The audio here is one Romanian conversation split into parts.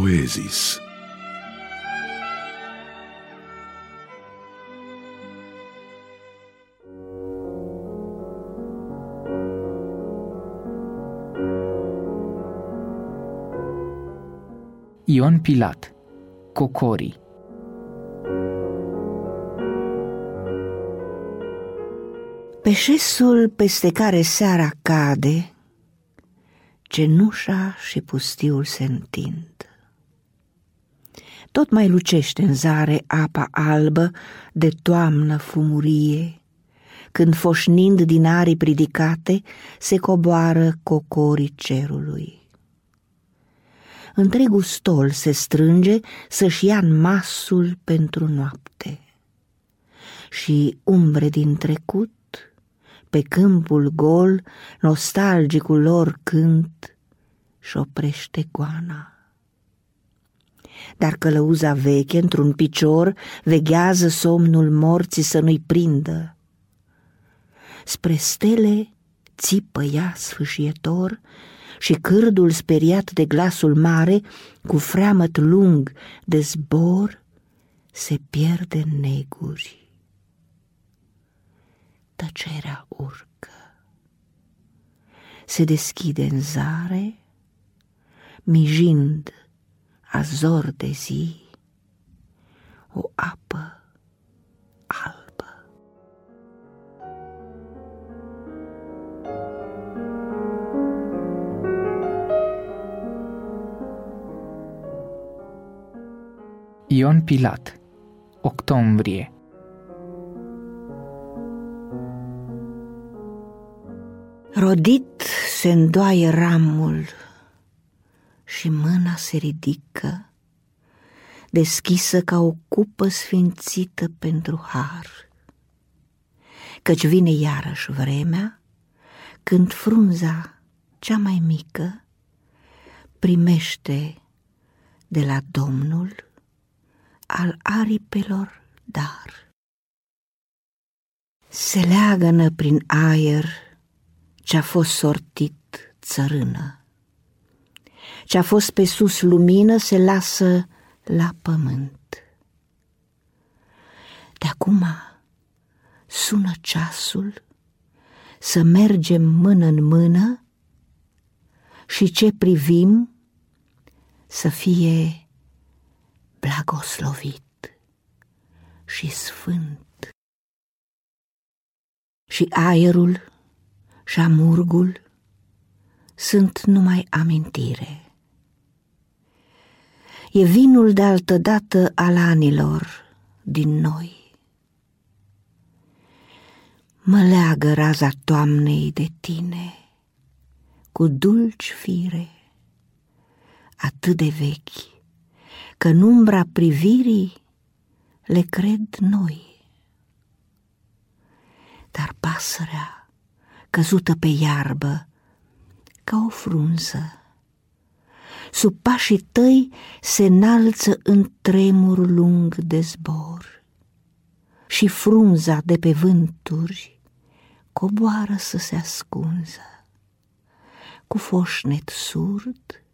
poezis. Ion Pilat Cocorii Pe șesul peste care seara cade, cenușa și pustiul se întind. Tot mai lucește în zare apa albă de toamnă fumurie, când foșnind din aripi ridicate se coboară cocorii cerului. Întregul stol se strânge să-și ia masul pentru noapte. Și umbre din trecut pe câmpul gol, nostalgicul lor cânt și oprește goana. Dar călăuza veche, într-un picior, veghează somnul morții să nu-i prindă. Spre stele țipă ea sfâșietor și cârdul speriat de glasul mare, cu freamăt lung de zbor, se pierde în neguri tăcerea urcă. Se deschide în zare, mijind azor de zi, o apă albă. Ion Pilat Octombrie Rodit se îndoaie ramul și mâna se ridică, deschisă ca o cupă sfințită pentru har. Căci vine iarăși vremea când frunza cea mai mică primește de la Domnul al aripelor dar. Se leagănă prin aer ce-a fost sortit țărână. Ce-a fost pe sus lumină se lasă la pământ. De acum sună ceasul să mergem mână în mână și ce privim să fie blagoslovit și sfânt. Și aerul și amurgul sunt numai amintire. E vinul de altădată al anilor din noi. Mă leagă raza toamnei de tine cu dulci fire, atât de vechi, că în umbra privirii le cred noi. Dar pasărea căzută pe iarbă, ca o frunză. Sub pașii tăi se înalță în tremur lung de zbor și frunza de pe vânturi coboară să se ascunză. Cu foșnet surd,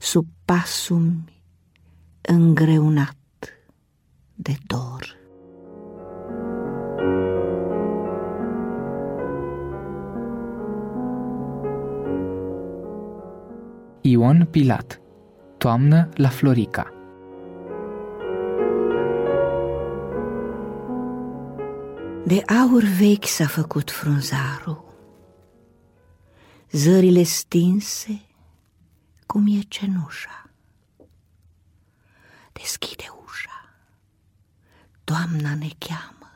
sub pasul îngreunat de dor. Ion Pilat. Toamnă la Florica. De aur vechi s-a făcut frunzarul, Zările stinse cum e cenușa. Deschide ușa, toamna ne cheamă.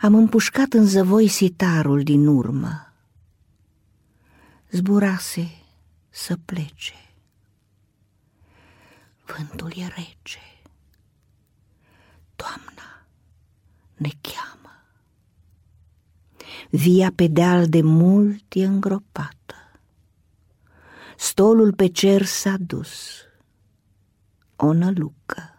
Am împușcat în zăvoi sitarul din urmă, zburase să plece. Vântul e rece, toamna ne cheamă. Via pe deal de mult e îngropată, stolul pe cer s-a dus, o nălucă.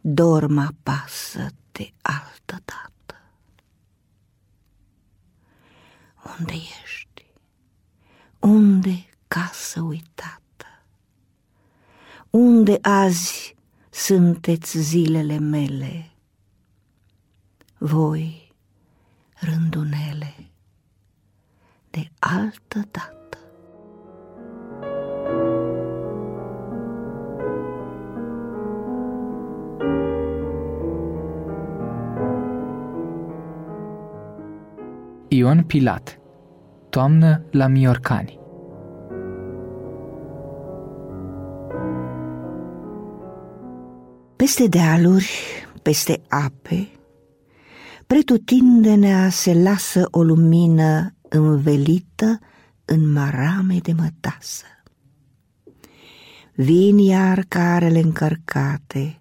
Dorma pasă de altă dată. Unde ești? Unde casă uitată. Unde azi sunteți zilele mele? Voi, Ion Pilat Toamnă la Miorcani Peste dealuri, peste ape, pretutindenea se lasă o lumină învelită în marame de mătasă. Vin iar carele încărcate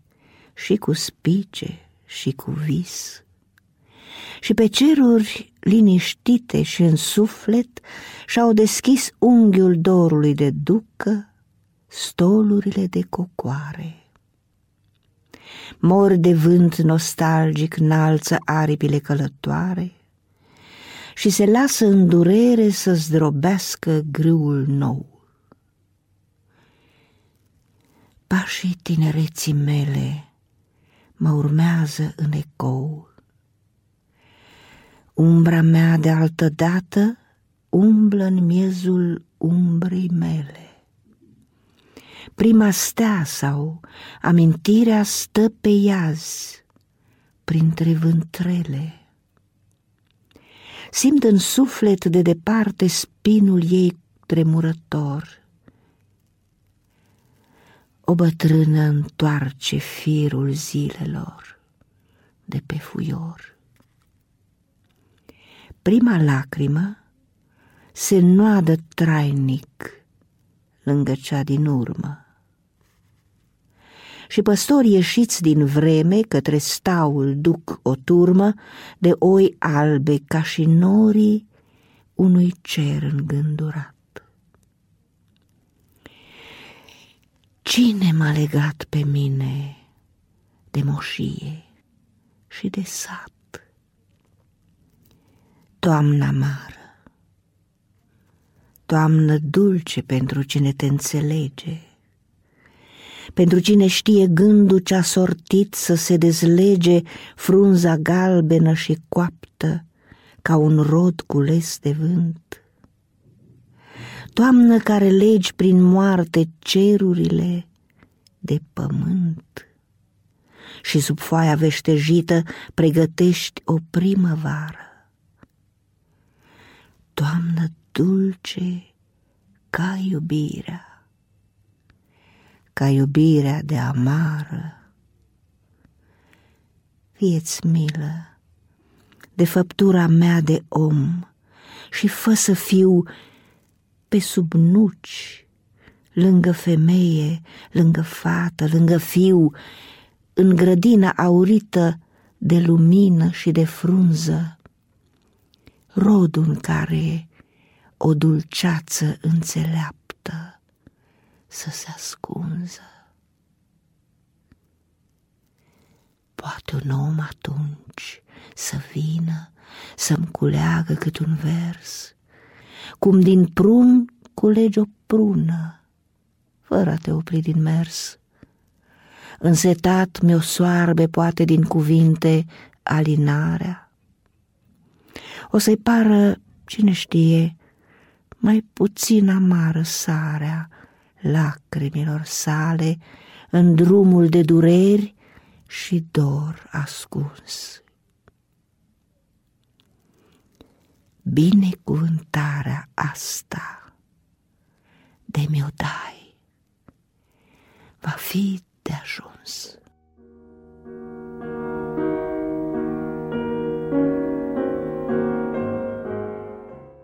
și cu spice și cu vis, și pe ceruri liniștite și în suflet și-au deschis unghiul dorului de ducă stolurile de cocoare. Mor de vânt nostalgic înalță aripile călătoare și se lasă în durere să zdrobească grâul nou. Pașii tinereții mele mă urmează în ecou Umbra mea de altă dată umblă în miezul umbrei mele. Prima stea sau amintirea stă pe iaz, printre vântrele. Simt în suflet de departe spinul ei tremurător. O bătrână întoarce firul zilelor de pe fuior prima lacrimă se noadă trainic lângă cea din urmă. Și păstorii ieșiți din vreme către staul duc o turmă de oi albe ca și norii unui cer îngândurat. Cine m-a legat pe mine de moșie și de sat? Toamna mară, toamnă dulce pentru cine te înțelege, pentru cine știe gândul ce-a sortit să se dezlege frunza galbenă și coaptă ca un rod cules de vânt. Toamnă care legi prin moarte cerurile de pământ. Și sub foaia veștejită pregătești o primăvară toamnă dulce ca iubirea, ca iubirea de amară. Fieți milă de făptura mea de om și fă să fiu pe sub nuci, lângă femeie, lângă fată, lângă fiu, în grădina aurită de lumină și de frunză, rodul în care o dulceață înțeleaptă să se ascunză. Poate un om atunci să vină să-mi culeagă cât un vers, cum din prun culegi o prună, fără a te opri din mers. Însetat mi-o soarbe poate din cuvinte alinarea, o să-i pară, cine știe, mai puțin amară sarea lacrimilor sale în drumul de dureri și dor ascuns. Binecuvântarea asta de mi-o dai va fi